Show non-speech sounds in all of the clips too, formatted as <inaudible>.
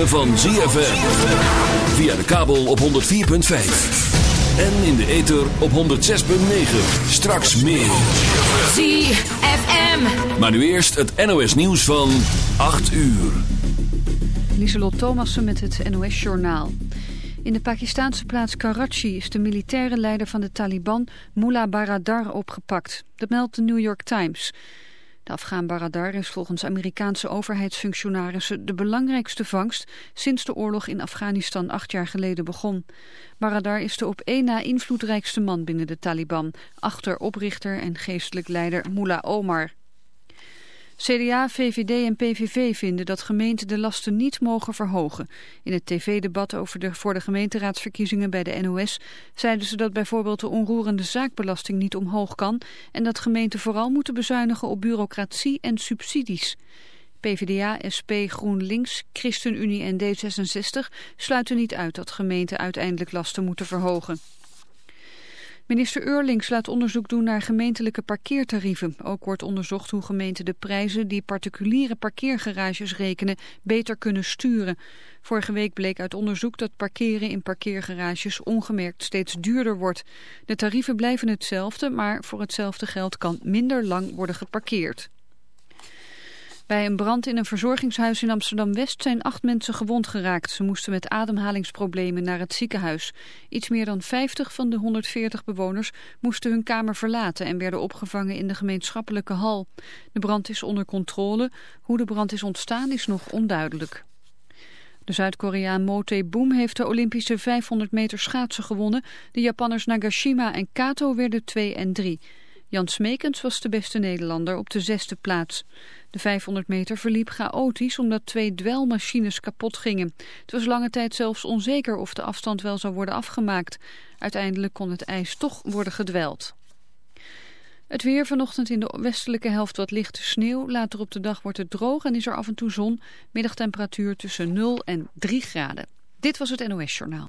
ritme van ZFM. Via de kabel op 104.5. En in de ether op 106.9. Straks meer. ZFM. Maar nu eerst het NOS nieuws van 8 uur. Lieselot Thomassen met het NOS-journaal. In de Pakistaanse plaats Karachi is de militaire leider van de Taliban Mullah Baradar opgepakt. Dat meldt de New York Times. De Afghaan Baradar is volgens Amerikaanse overheidsfunctionarissen de belangrijkste vangst sinds de oorlog in Afghanistan acht jaar geleden begon. Baradar is de op één na invloedrijkste man binnen de Taliban, achter oprichter en geestelijk leider Mullah Omar. CDA, VVD en PVV vinden dat gemeenten de lasten niet mogen verhogen. In het tv-debat over de, voor de gemeenteraadsverkiezingen bij de NOS zeiden ze dat bijvoorbeeld de onroerende zaakbelasting niet omhoog kan en dat gemeenten vooral moeten bezuinigen op bureaucratie en subsidies. PvdA, SP, GroenLinks, ChristenUnie en D66 sluiten niet uit dat gemeenten uiteindelijk lasten moeten verhogen. Minister Eurlings laat onderzoek doen naar gemeentelijke parkeertarieven. Ook wordt onderzocht hoe gemeenten de prijzen die particuliere parkeergarages rekenen beter kunnen sturen. Vorige week bleek uit onderzoek dat parkeren in parkeergarages ongemerkt steeds duurder wordt. De tarieven blijven hetzelfde, maar voor hetzelfde geld kan minder lang worden geparkeerd. Bij een brand in een verzorgingshuis in Amsterdam-West zijn acht mensen gewond geraakt. Ze moesten met ademhalingsproblemen naar het ziekenhuis. Iets meer dan 50 van de 140 bewoners moesten hun kamer verlaten en werden opgevangen in de gemeenschappelijke hal. De brand is onder controle. Hoe de brand is ontstaan is nog onduidelijk. De Zuid-Koreaan Mo Tae-boom heeft de Olympische 500 meter schaatsen gewonnen. De Japanners Nagashima en Kato werden 2 en 3. Jan Smekens was de beste Nederlander op de zesde plaats. De 500 meter verliep chaotisch omdat twee dwelmachines kapot gingen. Het was lange tijd zelfs onzeker of de afstand wel zou worden afgemaakt. Uiteindelijk kon het ijs toch worden gedweld. Het weer vanochtend in de westelijke helft wat lichte sneeuw. Later op de dag wordt het droog en is er af en toe zon. Middagtemperatuur tussen 0 en 3 graden. Dit was het NOS Journaal.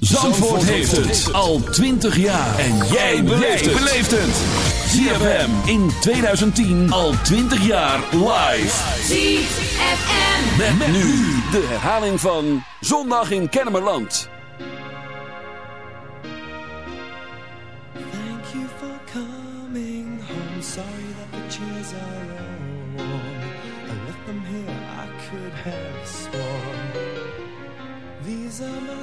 Zandvoort heeft het al 20 jaar. En jij beleeft het. ZFM in 2010 al 20 jaar live. ZFM. Met, met nu de herhaling van Zondag in Kennemerland. Thank you for coming home. Sorry that the chairs are all warm. I left them here, I could have sworn. These are my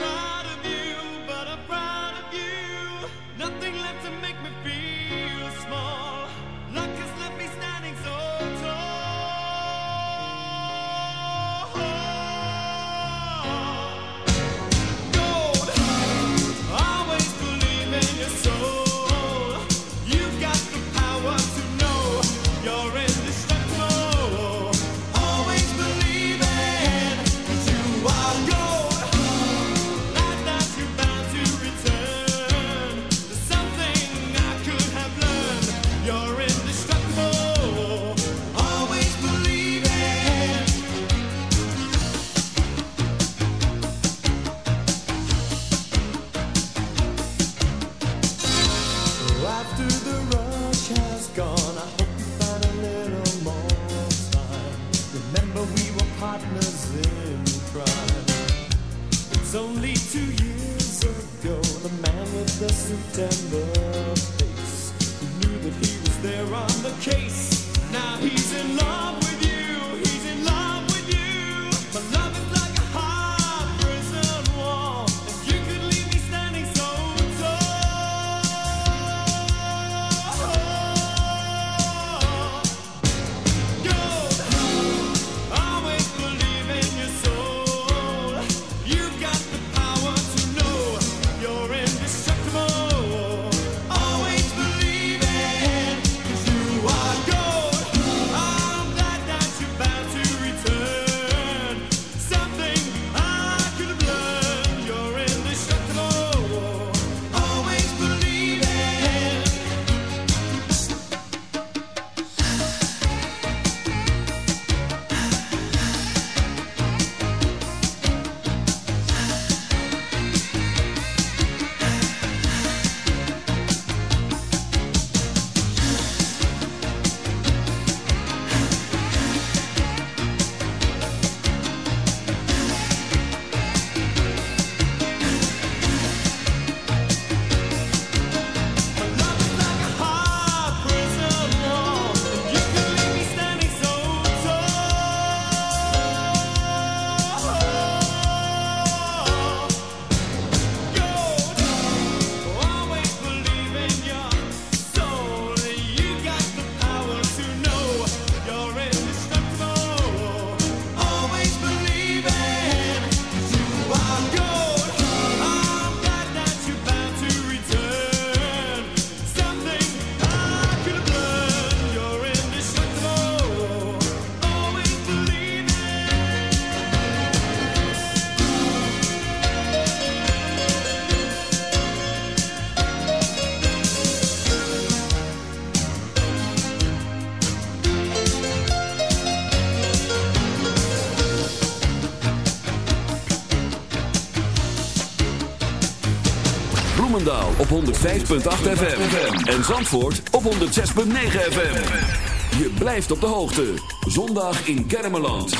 105.8 FM. En Zandvoort op 106.9 FM. Je blijft op de hoogte. Zondag in Kermeland.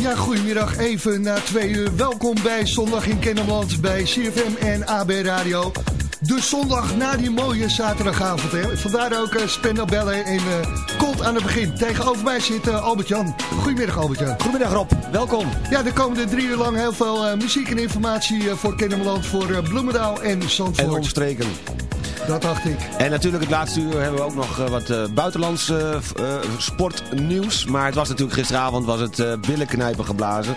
Ja, goedemiddag. Even na twee uur. Welkom bij Zondag in Kennemerland bij CFM en AB Radio. De zondag na die mooie zaterdagavond. Hè. Vandaar ook uh, Spendel Bellen en uh, Colt aan het begin. Tegenover mij zit uh, Albert-Jan. Goedemiddag Albert-Jan. Goedemiddag Rob, welkom. Ja, de komende drie uur lang heel veel uh, muziek en informatie uh, voor Kennemerland, voor uh, Bloemendaal en Zandvoort. En omstreken. Dat dacht ik. En natuurlijk het laatste uur hebben we ook nog uh, wat uh, buitenlands uh, sportnieuws. Maar het was natuurlijk gisteravond was het billenknijpen geblazen.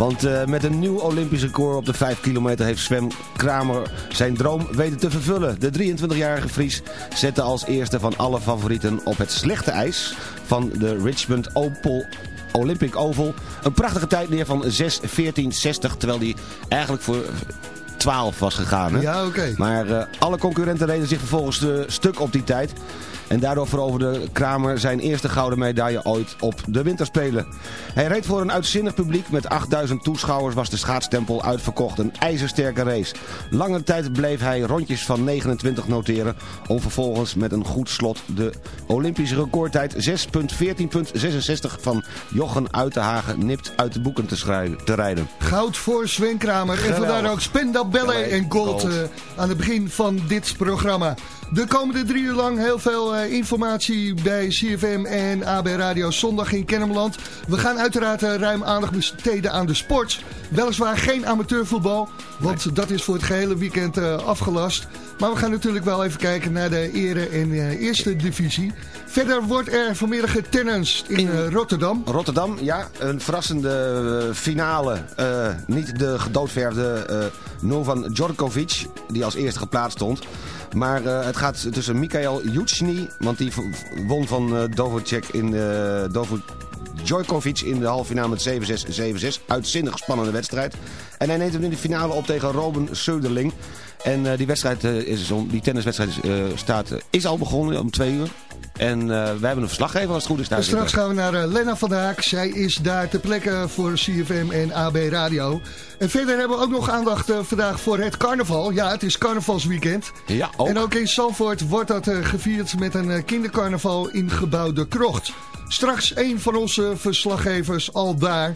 Want uh, met een nieuw Olympisch record op de 5 kilometer heeft Sven Kramer zijn droom weten te vervullen. De 23-jarige Fries zette als eerste van alle favorieten op het slechte ijs van de Richmond Opel Olympic Oval een prachtige tijd neer van 6.14.60. Terwijl die eigenlijk voor 12 was gegaan. Hè? Ja, oké. Okay. Maar uh, alle concurrenten reden zich vervolgens uh, stuk op die tijd. En daardoor veroverde Kramer zijn eerste gouden medaille ooit op de winterspelen. Hij reed voor een uitzinnig publiek. Met 8000 toeschouwers was de schaatstempel uitverkocht. Een ijzersterke race. Lange tijd bleef hij rondjes van 29 noteren. Om vervolgens met een goed slot de Olympische recordtijd 6.14.66 van Jochen Uitenhagen nipt uit de boeken te, schrijven, te rijden. Goud voor Sven Kramer. Geweldig. En vandaar ook Spendabelle en Gold, Gold. Uh, aan het begin van dit programma. De komende drie uur lang heel veel uh, informatie bij CFM en AB Radio Zondag in Kennemerland. We gaan uiteraard uh, ruim aandacht besteden aan de sport. Weliswaar geen amateurvoetbal, want nee. dat is voor het gehele weekend uh, afgelast. Maar we gaan natuurlijk wel even kijken naar de ere en eerste divisie. Verder wordt er vanmiddag tennis in, in Rotterdam. Rotterdam, ja. Een verrassende finale. niet de gedoodverfde Novan Djokovic, die als eerste geplaatst stond. Maar uh, het gaat tussen Mikael Juchny, want die won van uh, Dovocek in uh, Dovo in de halve finale met 7-6, 7-6. Uitzinnig spannende wedstrijd. En hij neemt hem in de finale op tegen Robin Söderling. En uh, die wedstrijd, is, die tenniswedstrijd uh, staat, is al begonnen om twee uur. En wij hebben een verslaggever als het goed is. Daar straks gaan we naar Lena van der Haak. Zij is daar ter plekke voor CFM en AB Radio. En verder hebben we ook nog aandacht vandaag voor het carnaval. Ja, het is carnavalsweekend. Ja, ook. En ook in Zandvoort wordt dat gevierd met een kindercarnaval in gebouw De Krocht. Straks een van onze verslaggevers al daar.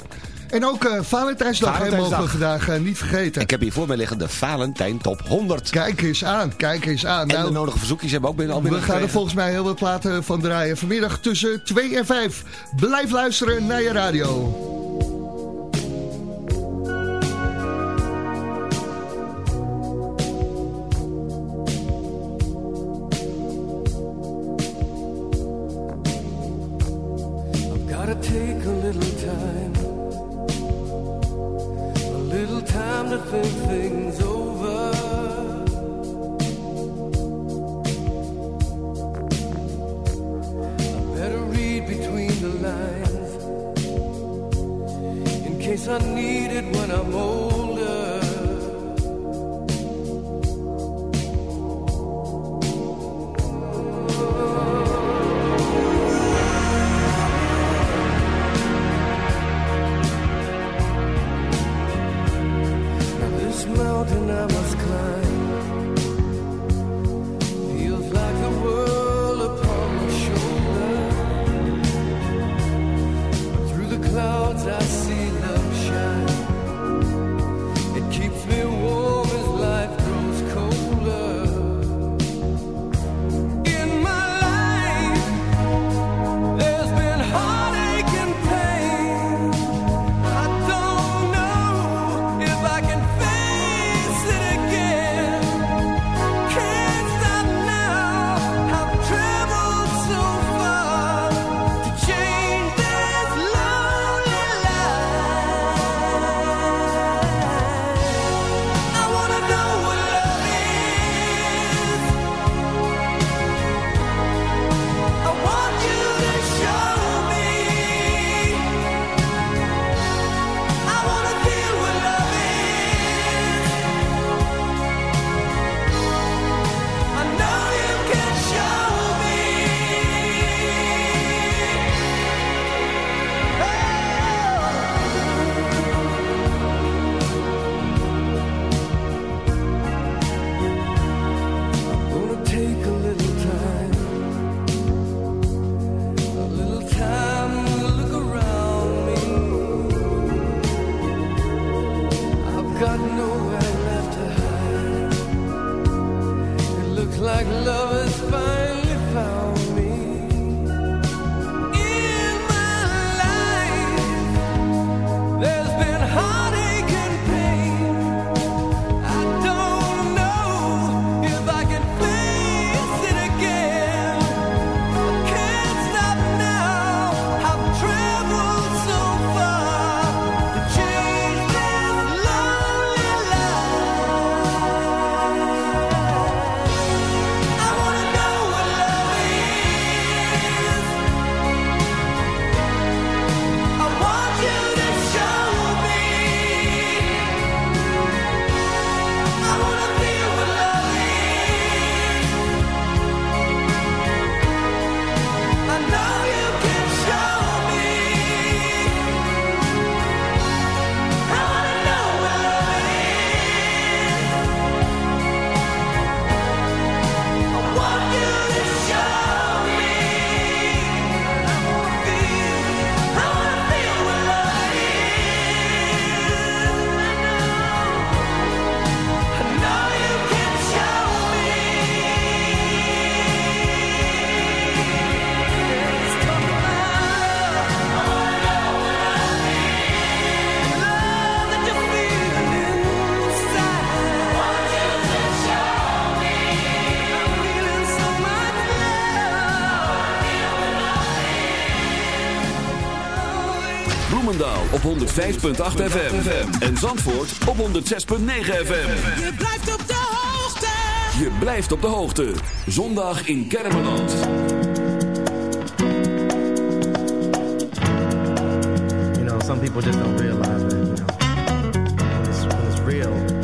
En ook uh, Valentijnsdag helemaal mogen we vandaag eh, niet vergeten. Ik heb hier voor mij liggen de Valentijn Top 100. Kijk eens aan, kijk eens aan. En de nou, nodige verzoekjes hebben we ook binnen al We gaan er volgens mij heel wat platen van draaien. Vanmiddag tussen 2 en 5. Blijf luisteren naar je radio. 105.8 FM. En Zandvoort op 106.9 FM. Je blijft op de hoogte. Je blijft op de hoogte. Zondag in Kermeland. You know, some people just don't realize that, you know. When real...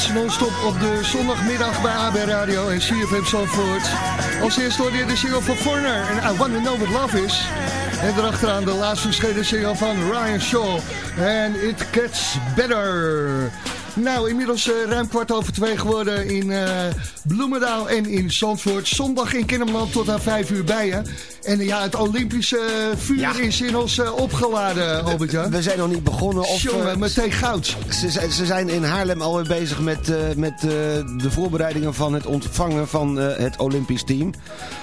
hits non-stop op de zondagmiddag bij AB Radio en CFM Zandvoort. Als eerste hoorde je de single van Foreigner en I Wanna Know What Love Is. En daarachteraan de laatst verschenen single van Ryan Shaw en It Gets Better. Nou, inmiddels uh, ruim kwart over twee geworden in uh, Bloemendaal en in Zandvoort. Zondag in Kinderland tot aan vijf uur bij. En ja, het Olympische vuur ja. is in ons uh, opgeladen, albert -Jan. We zijn nog niet begonnen. Of, Jongen, meteen goud. Ze, ze, zijn in Haarlem alweer bezig met, met de voorbereidingen van het ontvangen van het Olympisch team.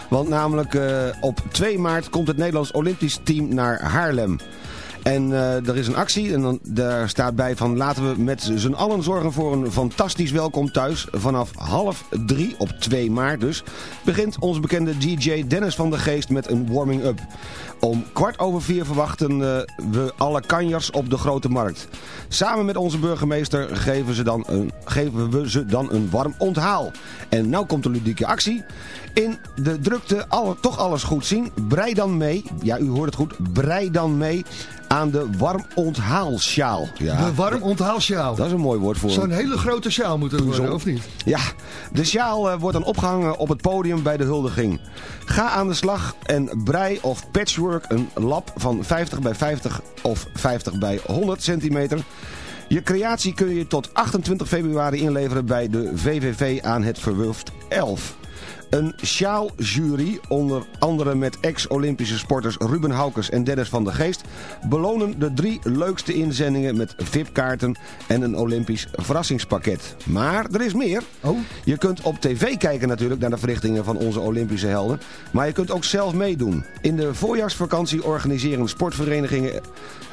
Want namelijk op 2 maart komt het Nederlands Olympisch team naar Haarlem. En uh, er is een actie en dan, daar staat bij van laten we met z'n allen zorgen voor een fantastisch welkom thuis. Vanaf half drie op 2 maart dus begint onze bekende DJ Dennis van der Geest met een warming-up. Om kwart over vier verwachten uh, we alle kanjers op de Grote Markt. Samen met onze burgemeester geven, ze dan een, geven we ze dan een warm onthaal. En nou komt de ludieke actie. In de drukte alle, toch alles goed zien. Brei dan mee, ja u hoort het goed, brei dan mee aan de warm onthaalsjaal. Ja, de warm onthaalsjaal. Dat is een mooi woord voor Zo'n hele grote sjaal moet het worden, of niet? Ja, de sjaal uh, wordt dan opgehangen op het podium bij de huldiging. Ga aan de slag en brei of patchwork een lap van 50 bij 50 of 50 bij 100 centimeter. Je creatie kun je tot 28 februari inleveren bij de VVV aan het Verwulft 11. Een sjaaljury, onder andere met ex-Olympische sporters Ruben Haukes en Dennis van der Geest, belonen de drie leukste inzendingen met VIP-kaarten en een Olympisch verrassingspakket. Maar er is meer. Oh. Je kunt op tv kijken natuurlijk naar de verrichtingen van onze Olympische helden, maar je kunt ook zelf meedoen. In de voorjaarsvakantie organiseren sportverenigingen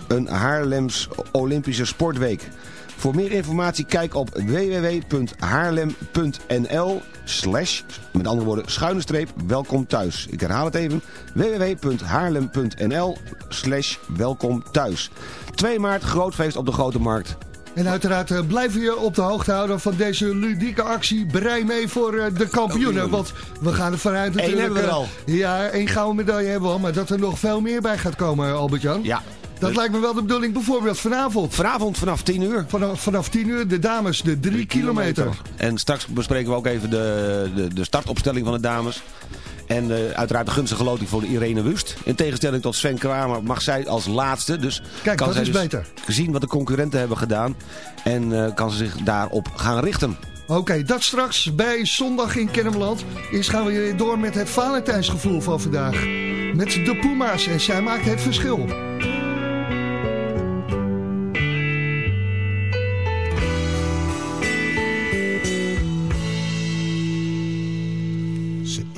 een Haarlems Olympische Sportweek. Voor meer informatie kijk op www.haarlem.nl slash, met andere woorden, schuine streep, welkom thuis. Ik herhaal het even, www.haarlem.nl slash welkom thuis. 2 maart, groot feest op de Grote Markt. En uiteraard uh, blijven je op de hoogte houden van deze ludieke actie. Berei mee voor uh, de kampioenen. Want we gaan er vanuit natuurlijk... Eén hebben we al. Uh, ja, één gouden medaille hebben we al. Maar dat er nog veel meer bij gaat komen, Albert-Jan. Ja. Dat dus... lijkt me wel de bedoeling bijvoorbeeld vanavond. Vanavond vanaf 10 uur. Vanaf, vanaf 10 uur de dames, de 3 kilometer. kilometer. En straks bespreken we ook even de, de, de startopstelling van de dames. En uh, uiteraard de gunstige loting voor Irene Wust. In tegenstelling tot Sven Kramer mag zij als laatste. Dus Kijk, kan dat zij is dus beter. zien wat de concurrenten hebben gedaan. En uh, kan ze zich daarop gaan richten. Oké, okay, dat straks bij Zondag in Kennemerland. Eerst gaan we weer door met het Valentijnsgevoel van vandaag. Met de Puma's en zij maakt het verschil.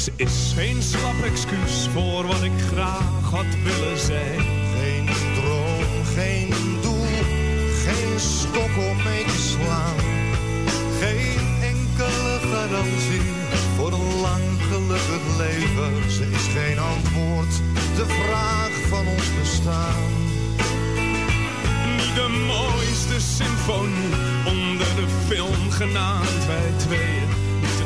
Ze is geen slap excuus voor wat ik graag had willen zijn. Geen droom, geen doel, geen stok om mee te slaan. Geen enkele garantie voor een lang gelukkig leven. Ze is geen antwoord, de vraag van ons bestaan. Niet de mooiste symfonie onder de film genaamd wij tweeën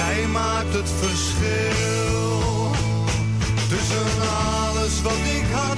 Hij maakt het verschil tussen alles wat ik had.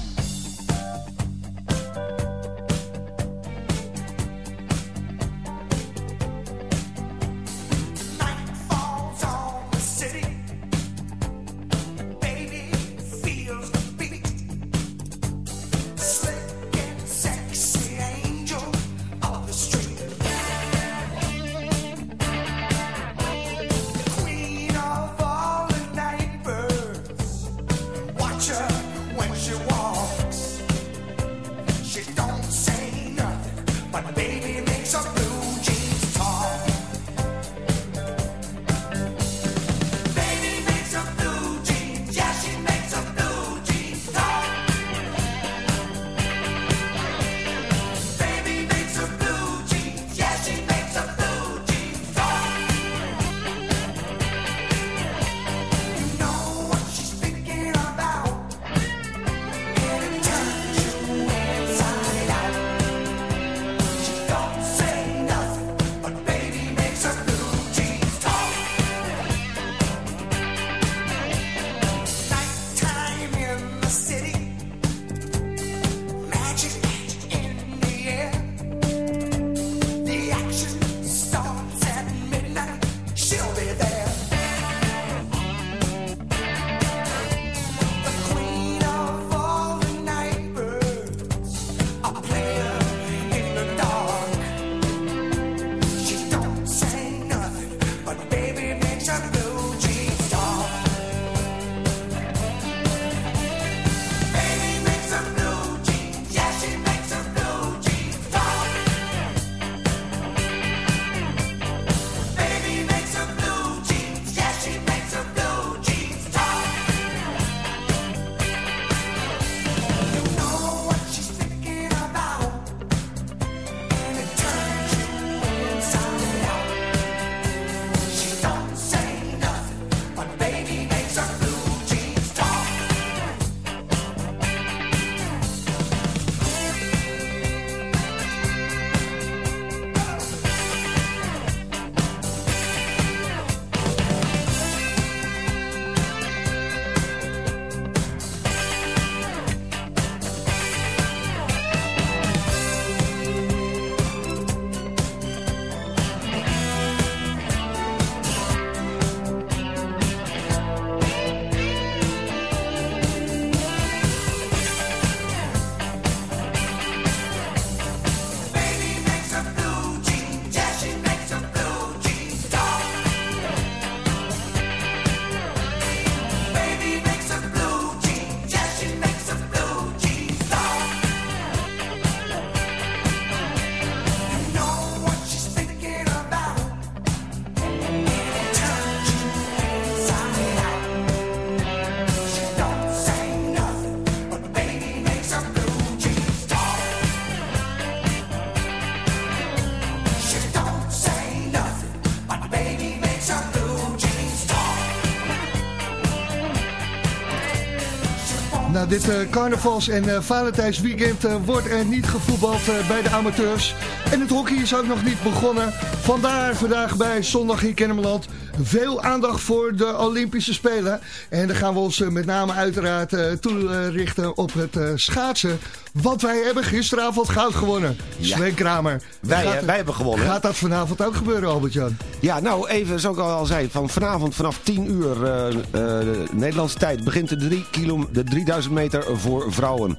Nou, dit eh, carnavals- en uh, Valentijnsweekend uh, wordt er niet gevoetbald bij de amateurs. En het hockey is ook nog niet begonnen. Vandaar vandaag bij Zondag in Kennemerland veel aandacht voor de Olympische Spelen. En dan gaan we ons met name uiteraard toerichten op het schaatsen. Want wij hebben gisteravond goud gewonnen. Ja. Sven Kramer. Wij, Gaat- wij hebben gewonnen. Gaat dat vanavond ook gebeuren, Albert-Jan? Ja, nou even, zoals ik al zei, van vanavond vanaf 10 uur eh, eh, Nederlandse tijd begint de, 3 kilo, de 3000 meter voor vrouwen.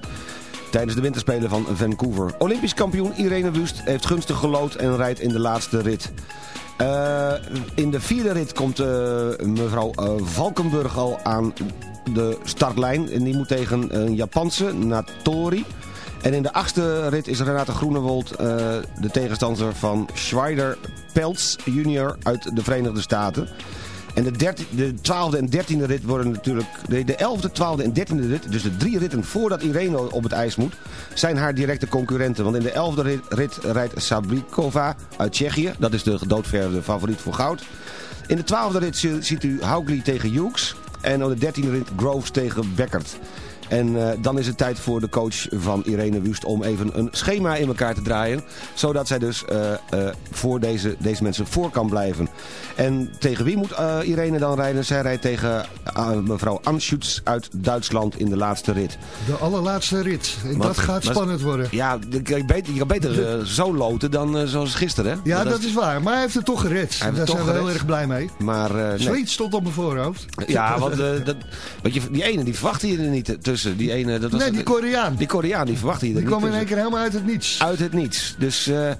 Tijdens de winterspelen van Vancouver. Olympisch kampioen Irene Wust heeft gunstig gelood en rijdt in de laatste rit. Eh, in de vierde rit komt eh, mevrouw eh, Valkenburg al aan de startlijn. En die moet tegen een Japanse, Natori. En in de achtste rit is Renate Groenewold de tegenstander van Schweider Peltz junior uit de Verenigde Staten. En de, derti- de 12e en 13e rit worden natuurlijk... De, de 11e, 12e en 13e rit, dus de drie ritten voordat Irene op het ijs moet... zijn haar directe concurrenten. Want in de 11e rit, rijdt Sabrikova uit Tsjechië. Dat is de gedoodverfde favoriet voor goud. In de 12e rit zi- ziet u Haugli tegen Hughes. En op de 13e rit Groves tegen Beckert. En eh, dan is het tijd voor de coach van Irene Wust om even een schema in elkaar te draaien. Zodat zij dus eh, eh, voor deze, deze mensen voor kan blijven. En tegen wie moet Irene dan rijden? Zij rijdt tegen mevrouw Anschutz uit Duitsland in de laatste rit. De allerlaatste rit. En dat gaat maar- spannend worden. Ja, je kan beter, je kan beter zo loten dan zoals gisteren. Hè? Ja, dat is waar. Maar hij heeft het toch gered. Daar zijn we heel erg blij mee. Maar, nee. Stond op mijn voorhoofd. Ja, want, dat, want je, die ene die verwachtte je er niet tussen. Die ene, dat was Nee, die Koreaan. Die Koreaan die verwachtte je Die kwam in tussen. één keer helemaal uit het niets. Uit het niets. Dus eh,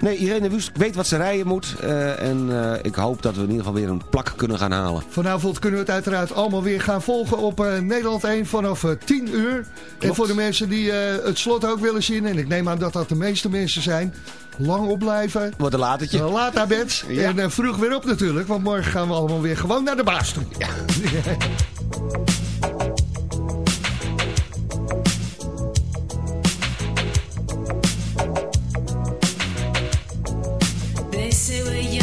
nee, Irene Wust weet wat ze rijden moet. eh, en eh, ik hoop dat we in ieder geval weer een plak kunnen gaan halen. Vanavond kunnen we het uiteraard allemaal weer gaan volgen op Nederland 1 vanaf eh, 10 uur. En voor de mensen die het slot ook willen zien, en ik neem aan dat dat de meeste mensen zijn, lang opblijven. Wordt een latertje. Laat naar bed. <laughs> Ja. En vroeg weer op natuurlijk, want morgen gaan we allemaal weer gewoon naar de baas toe. Ja. <laughs> 最唯一。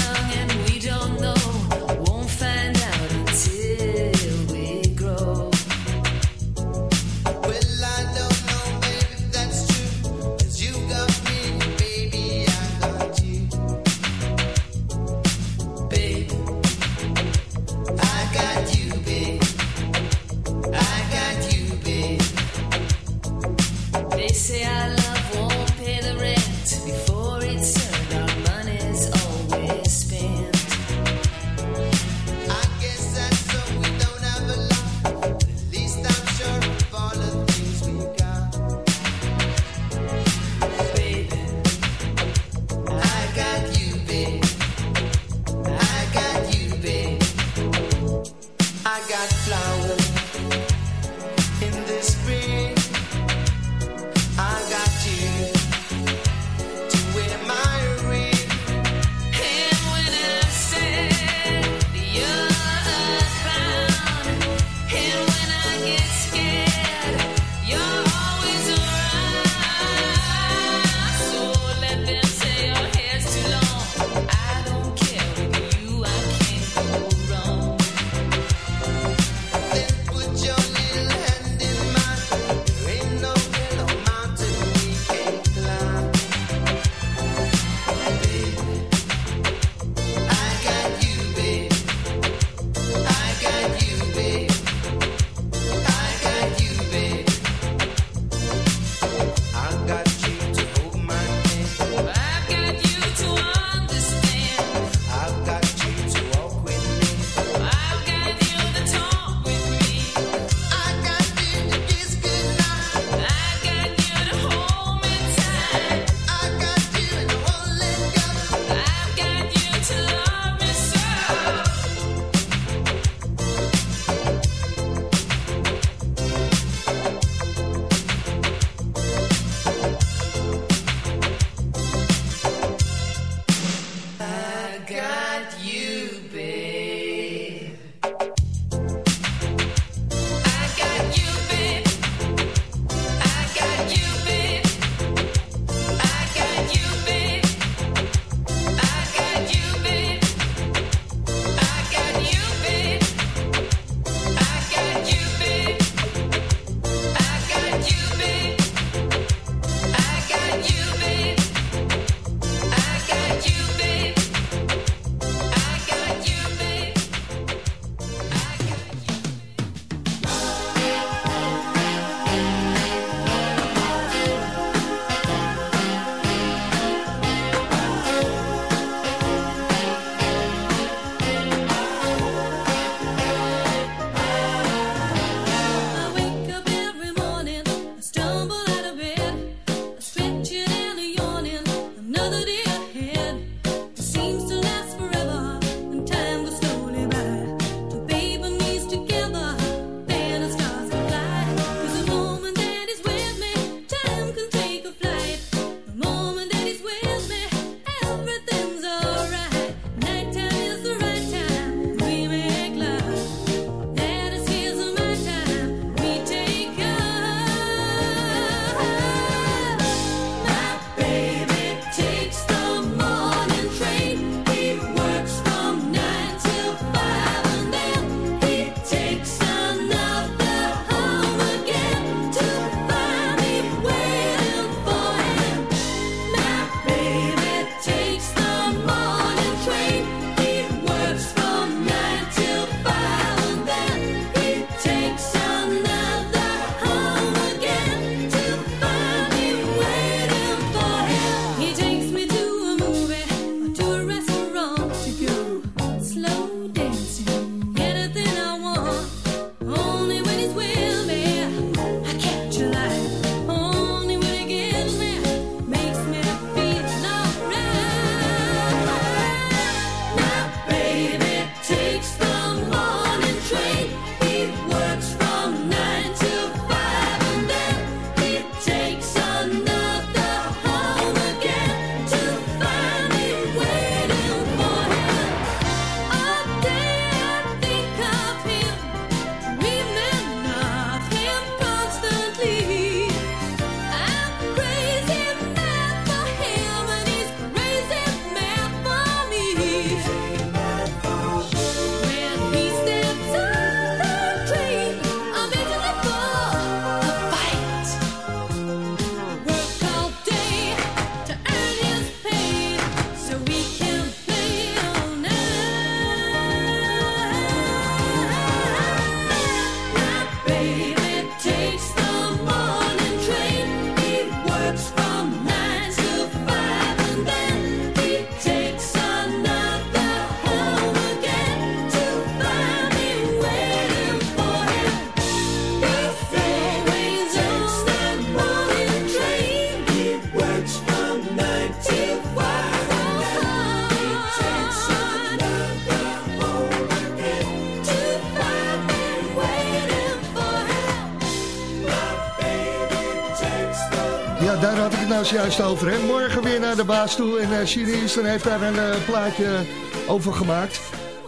Het juist over. Hè? Morgen weer naar de baas toe. En uh, Siri heeft daar een eh, plaatje over gemaakt.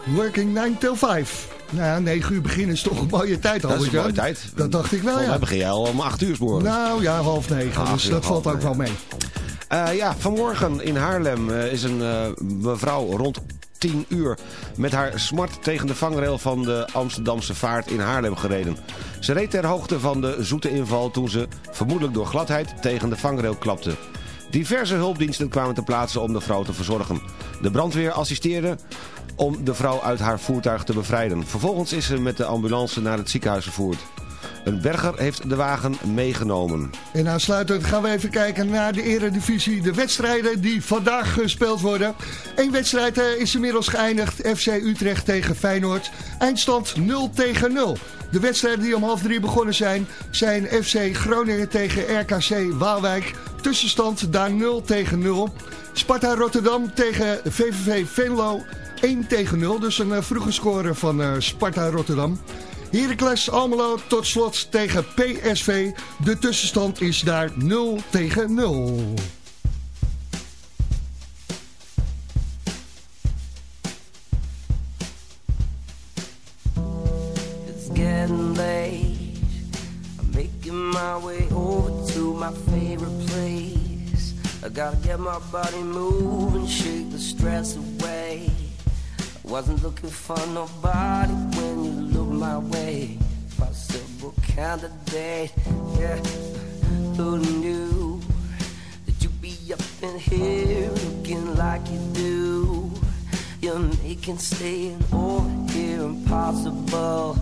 Working 9 till 5. Nou ja, 9 uur beginnen is toch een mooie tijd, Dat is een mooie tijd. Dat dacht ik wel, Volgens ja. mij begin jij al om 8 uur 's morgens. Nou ja, half negen. Ah, dus ja, dat valt ook wel mee. Eh, ja, vanmorgen in Haarlem eh, is een eh, mevrouw rond 10 uur met haar smart tegen de vangrail van de Amsterdamse vaart in Haarlem gereden. Ze reed ter hoogte van de zoete inval toen ze, vermoedelijk door gladheid, tegen de vangrail klapte. Diverse hulpdiensten kwamen ter plaatse om de vrouw te verzorgen. De brandweer assisteerde om de vrouw uit haar voertuig te bevrijden. Vervolgens is ze met de ambulance naar het ziekenhuis vervoerd. Een berger heeft de wagen meegenomen. En aansluitend gaan we even kijken naar de eredivisie. De wedstrijden die vandaag gespeeld worden. Eén wedstrijd eh, is inmiddels geëindigd. FC Utrecht tegen Feyenoord. Eindstand 0 tegen 0. De wedstrijden die om half drie begonnen zijn... zijn FC Groningen tegen RKC Waalwijk. Tussenstand daar 0 tegen 0. Sparta Rotterdam tegen VVV Venlo 1 tegen 0. Dus een eh, vroege score van eh, Sparta Rotterdam. Heracles Almelo tot slot tegen PSV. De tussenstand is daar 0 tegen 0. It's getting late. I'm making my way over to my favorite place. I gotta get my body moving, shake the stress away. I wasn't looking for nobody when you my way. Possible candidate, yeah. Who knew that you'd be up in here looking like you do? You're making staying over here impossible.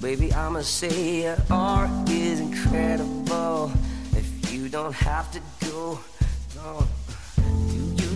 Baby, I'ma say your art is incredible. If you don't have to go, don't.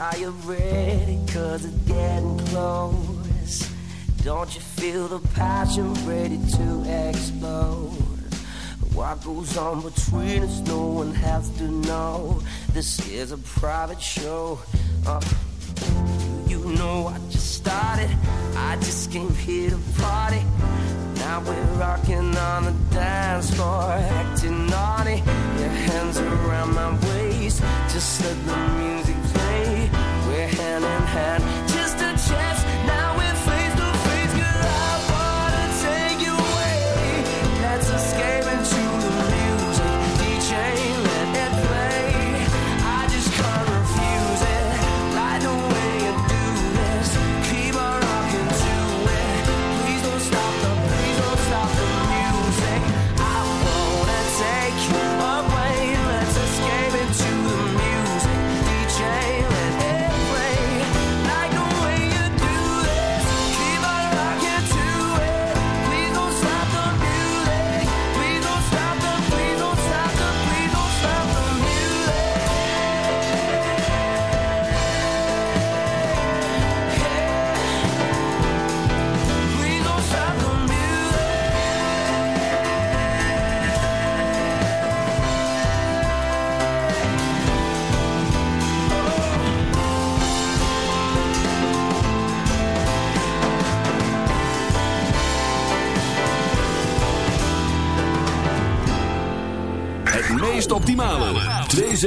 are you ready? Cause it's getting close. Don't you feel the passion ready to explode? What goes on between us, no one has to know. This is a private show. Uh, you know I just started. I just came here to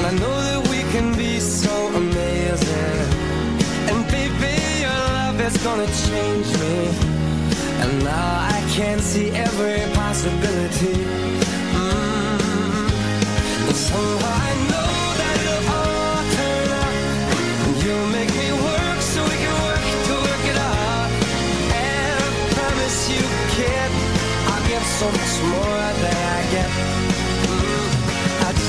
And I know that we can be so amazing. And baby, your love is gonna change me. And now I can see every possibility. Mm. And somehow I know that it'll all turn out. You'll make me work so we can work to work it out. And I promise you, I'll give so much more than I get.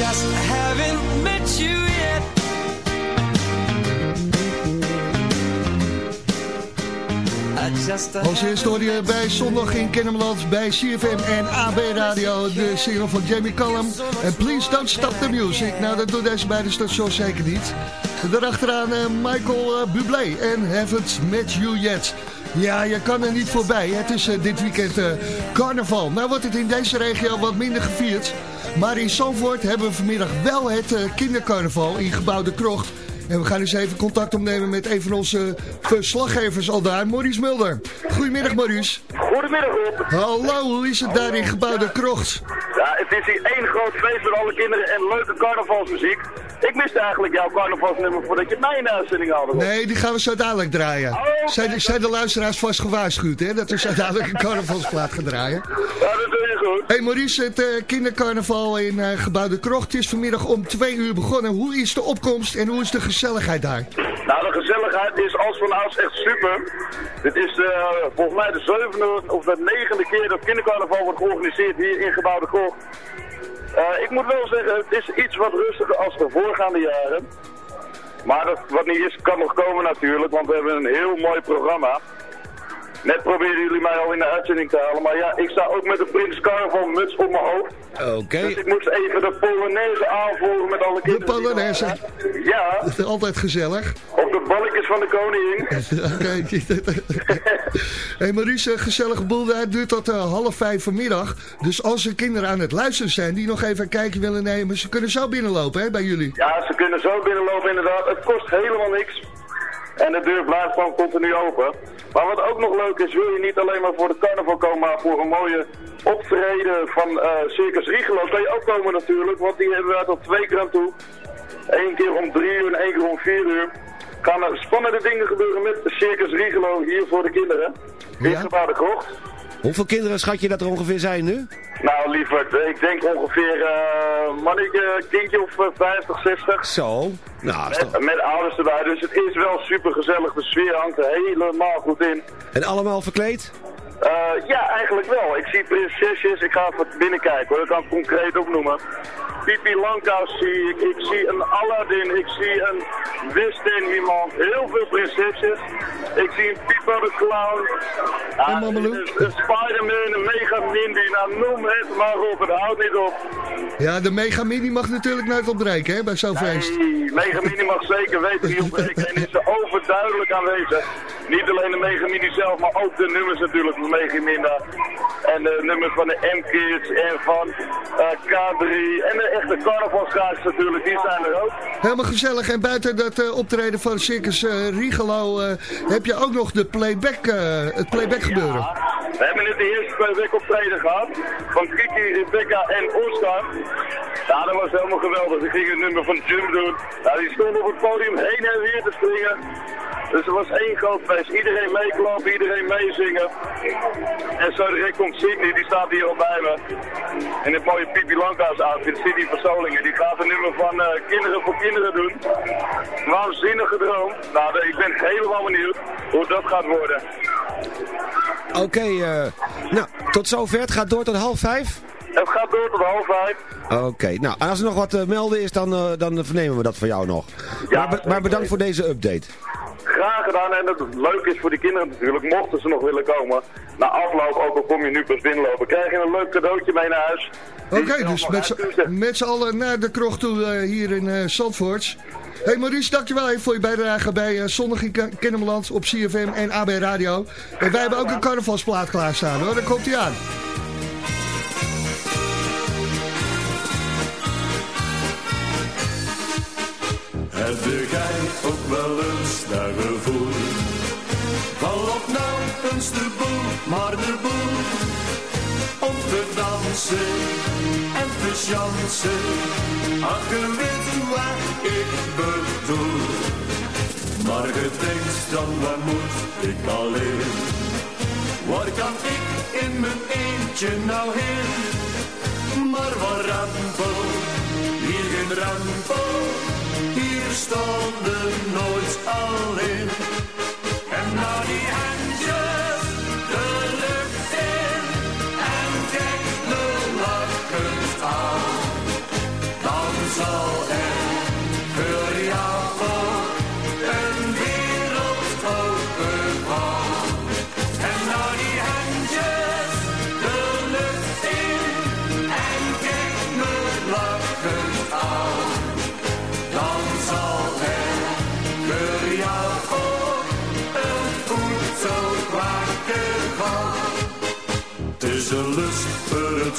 just haven't met you yet. Als eerste hoor je bij Zondag in Kennemerland bij CFM en AB Radio de single van Jamie Cullum. En Please Don't Stop the Music. Nou, dat doen deze beide stations zeker niet. Daarachteraan eh, Michael eh, Bublé en Haven't Met You Yet. Ja, je kan er niet voorbij. Het is eh, dit weekend carnaval. Nou wordt het in deze regio wat minder gevierd. Maar in Zandvoort hebben we vanmiddag wel het eh, kindercarnaval in gebouwde krocht. En we gaan eens even contact opnemen met een van onze verslaggevers al daar, Maurice Mulder. Goedemiddag Maurice. Goedemiddag Rob. Hallo, hoe is het daar in gebouwde krocht? Ja, het is hier één groot feest met alle kinderen en leuke carnavalsmuziek. Ik miste eigenlijk jouw carnavalsnummer voordat je mij in de uitzending had. Nee, die gaan we zo dadelijk draaien. Zijn, zijn de luisteraars vast gewaarschuwd, hè? Dat we zo dadelijk een carnavalsplaat gaan draaien. Ja, dat doe je goed. Hey Maurice, het eh, kindercarnaval in eh, gebouwde krocht is vanmiddag om twee uur begonnen. Hoe is de opkomst en hoe is de gezelligheid daar? Nou, de gezelligheid is als van ouds echt super. Dit is eh, volgens mij de zevende of de negende keer dat kindercarnaval wordt georganiseerd hier in Gebouwde Krocht. Eh, ik moet wel zeggen, het is iets wat rustiger als de voorgaande jaren. Maar dat, wat niet is, kan nog komen natuurlijk, want we hebben een heel mooi programma. Net probeerden jullie mij al in de uitzending te halen, maar ja, ik sta ook met de Prins Carnaval muts op mijn hoofd. Oké. Dus ik moest even de Polonaise aanvoeren met alle De kinderen. die Polonaise. Ja, Altijd gezellig. op de balkjes van de koningin. <laughs> Oké. <laughs> hey Maurice, een gezellige boel daar duurt tot eh, half vijf vanmiddag. Dus als er kinderen aan het luisteren zijn die nog even een kijkje willen nemen, ze kunnen zo binnenlopen hè, bij jullie. Ja, ze kunnen zo binnenlopen inderdaad. Het kost helemaal niks. En de deur blijft gewoon continu open. Maar wat ook nog leuk is, wil je niet alleen maar voor de carnaval komen, maar voor een mooie optreden van eh, Circus Riegelo, kan je ook komen natuurlijk, want die hebben we tot twee keer aan toe. Eén keer om drie uur en één keer om vier uur. Gaan er spannende dingen gebeuren met Circus Riegelo hier voor de kinderen. In Ja? ja? de krocht. Hoeveel kinderen schat je dat er ongeveer zijn nu? Nou, lieverd, ik denk ongeveer eh mannetje, kindje of eh, 50, 60. Zo. Nou, toch- Met, met ouders erbij, dus het is wel super gezellig. De sfeer hangt er helemaal goed in. En allemaal verkleed? Eh, ja, eigenlijk wel. Ik zie prinsesjes, ik ga even binnenkijken hoor, ik kan het concreet opnoemen. Pipi Langkous zie ik, ik zie een Aladdin, ik zie een Westin iemand, heel veel prinsesjes. Ik zie een Pipo de Clown, een, een Spider-Man, een Mega Mindy, nou noem het maar op, het houdt niet op. Ja, de Mega Mini mag natuurlijk nooit ontbreken hè, bij zo'n feest. Nee, Mega mag zeker weten wie ontbreken en is er overduidelijk aanwezig. Niet alleen de Mega Mini zelf, maar ook de nummers natuurlijk En de nummers van de M-Kids en van eh, K3 en de echte carnavalschaars natuurlijk, die zijn er ook. Helemaal gezellig. En buiten dat eh, optreden van Circus eh Riegelo eh, heb je ook nog de playback, het playback gebeuren. We hebben net de eerste weken optreden gehad. Van Kiki, Rebecca en Oscar. Ja, dat was helemaal geweldig. Die gingen het nummer van Jum doen. Nou, die stonden op het podium heen en weer te springen. Dus er was één groot feest. Iedereen meeklappen, iedereen meezingen. En zo direct komt Sidney, die staat hier al bij me. In het mooie Pipi Langkous outfit, Sidney van Solingen. Die gaat een nummer van eh, Kinderen voor Kinderen doen. Waanzinnige droom. Nou, ik ben helemaal benieuwd hoe dat gaat worden. Oké, eh, nou, tot zover. Het gaat door tot half vijf? Het gaat door tot half vijf. Oké, nou, en als er nog wat te melden is, dan, eh, dan vernemen we dat van jou nog. maar, be- maar bedankt voor deze update. Graag gedaan en het leuk is voor die kinderen natuurlijk, mochten ze nog willen komen. Na afloop, ook al kom je nu pas binnenlopen, krijg je een leuk cadeautje mee naar huis. Oké, dus met z'n- met z'n allen naar de krocht toe eh, hier in eh Zandvoort. Hey Maurice, dankjewel even voor je bijdrage bij eh, Zondag in Ken- Kennemerland op CFM en AB Radio. En wij hebben ook een carnavalsplaat klaarstaan hoor, daar komt hij aan. Heb jij ook wel eens daar gevoel? Val op nou eens de boel, maar de boel. Om te dansen en te chansen. Ach, je weet wat ik bedoel. Maar je denkt dan, waar moet ik alleen? Waar kan ik in mijn eentje nou heen? Maar waar rampel, hier geen rampel. Hier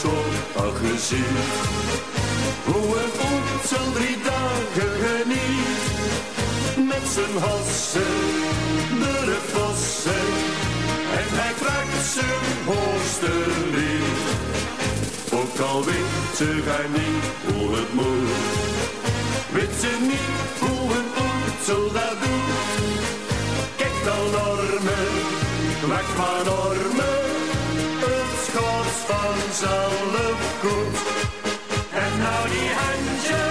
zondag gezien. Hoe een voedsel drie dagen geniet. Met zijn hassen, de vossen. En hij krijgt zijn hoogste lied. Ook al weet ze gij niet hoe het moet. Weet ze niet hoe een voedsel dat doet. Kijk dan normen, weg maar normen. Gaat vanzelf goed. En nou die handjes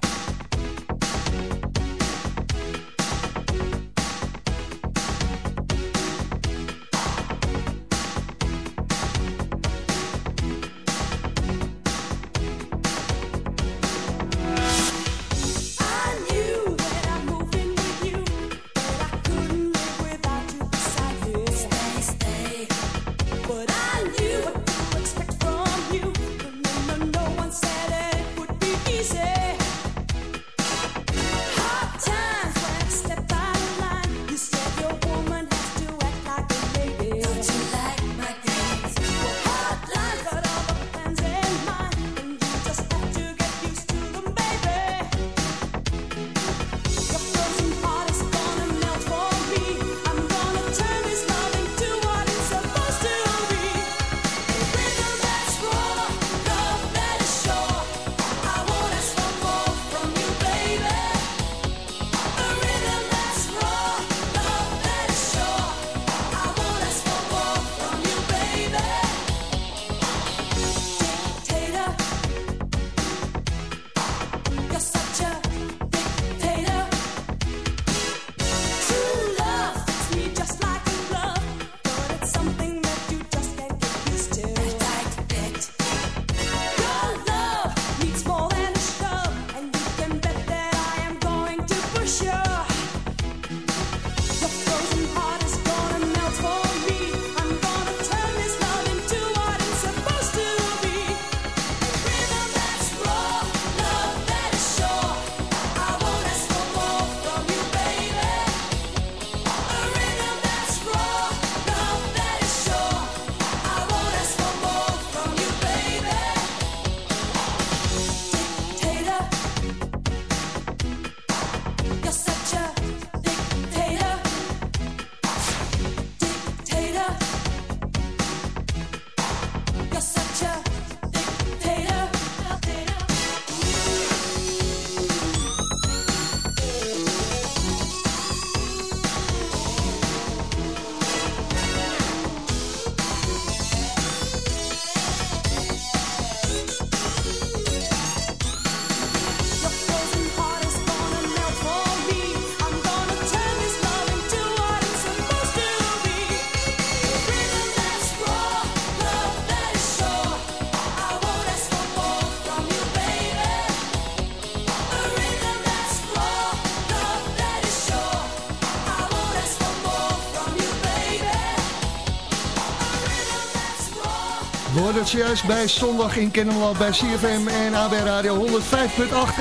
Het zojuist bij Zondag in Kennemerland bij CFM en AB Radio 105.8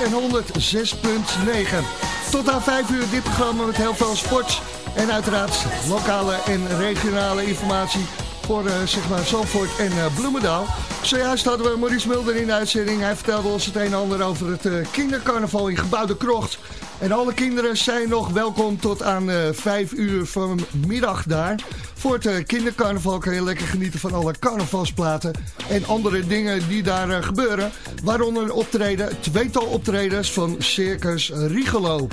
en 106.9. Tot aan 5 uur dit programma met heel veel sport en uiteraard lokale en regionale informatie voor eh, zeg maar Zandvoort en eh, Bloemendaal. Zojuist hadden we Maurice Mulder in de uitzending. Hij vertelde ons het een en ander over het eh, kindercarnaval in Gebouw de Krocht. En alle kinderen zijn nog welkom tot aan eh 5 uur vanmiddag daar. Voor het eh, kindercarnaval kan je lekker genieten van alle carnavalsplaten en andere dingen die daar eh, gebeuren. Waaronder een optreden, tweetal optredens van Circus Rigolo.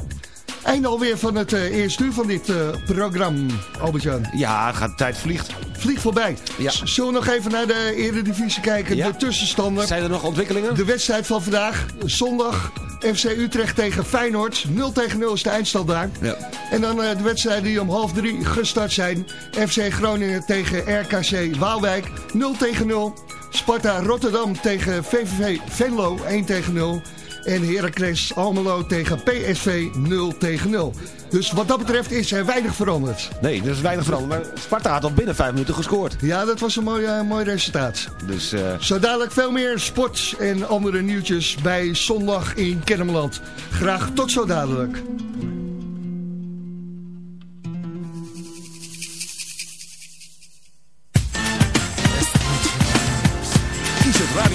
Einde alweer van het eerste uur van dit programma, Albert-Jan. Ja, gaat, de tijd vliegt. Vliegt voorbij. Ja. Zullen we nog even naar de Eredivisie kijken? Ja. De tussenstanden. Zijn er nog ontwikkelingen? De wedstrijd van vandaag, zondag, FC Utrecht tegen Feyenoord. 0 tegen 0 is de eindstand daar. Ja. En dan eh, de wedstrijden die om half drie gestart zijn. FC Groningen tegen RKC Waalwijk, 0 tegen 0. Sparta Rotterdam tegen VVV Venlo, 1 tegen 0. En Heracles Almelo tegen PSV 0 tegen 0. Dus wat dat betreft is er weinig veranderd. Nee, er is weinig veranderd. Maar Sparta had al binnen vijf minuten gescoord. Ja, dat was een mooi, eh, mooi resultaat. Dus eh, Zo dadelijk veel meer sport en andere nieuwtjes bij Zondag in Kennemerland. Graag tot zo dadelijk.